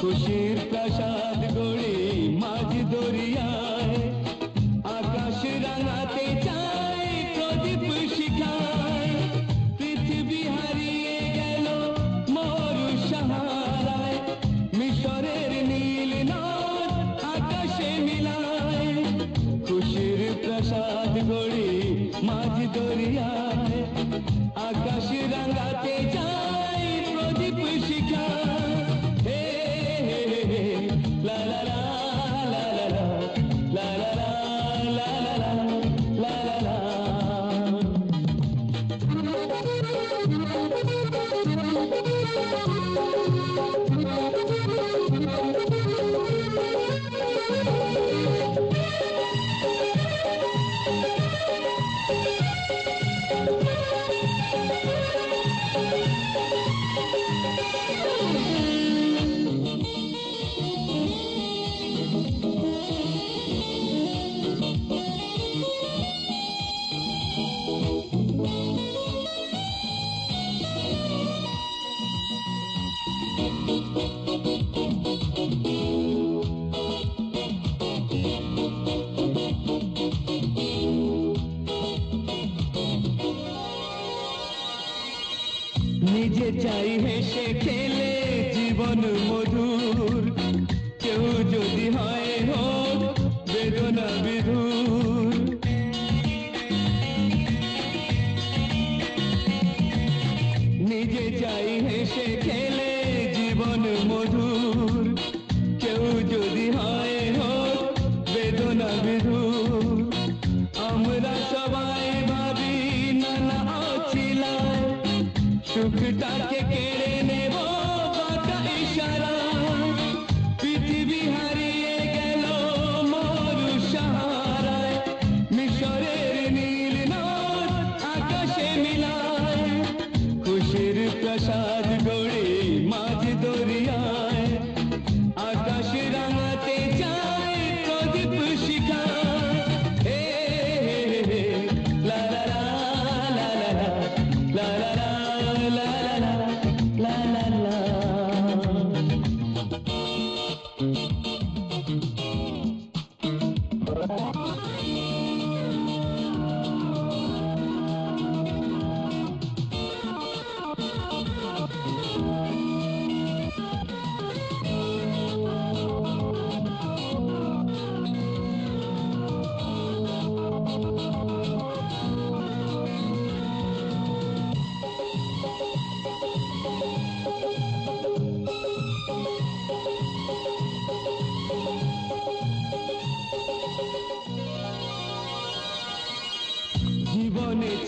খুশির প্রাসাদ গড়ে মাঝ দরিয়ায়। আকাশ রাঙাতে চায় প্রদীপ শিখায়। পৃথিবী হারিয়ে গেল মর সাহারায় মিশরের নীল নদ আকাশে মিলায়। খুশির প্রাসাদ গড়ে মাঝ দরিয়ায়। নিজে চাই হেসে খেলে জীবন মধুর। কেউ যদি হয় হোক বেদনা বিধুর। চাই হেসে খেলে জীবন মধুর। কেউ যদি হয় হোক বেদনা বিধুর। আমরা সবাই ভাবি, নানা অছিলায়, সুখটাকে কেড়ে নেব आशा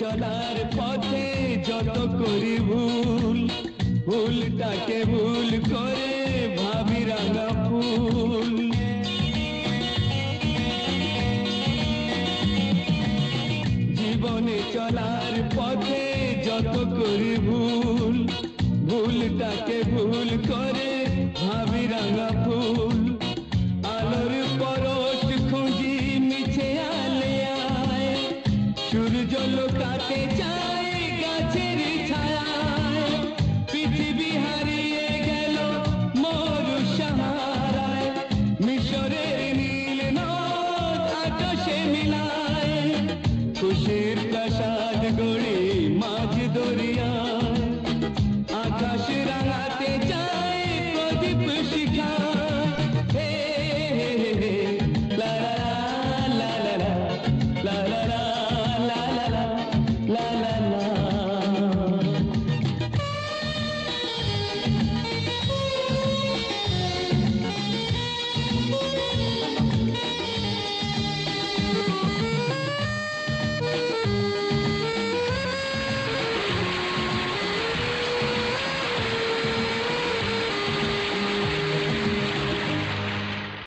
চলার পথে যত করি ভুল, ভুলটাকে ভুল করে ভাবি রাঙা ফুল। জীবনে চলার পথে যত করি ভুল, ভুলটাকে ভুল করে ভাবি রাঙা ফুল। Baby,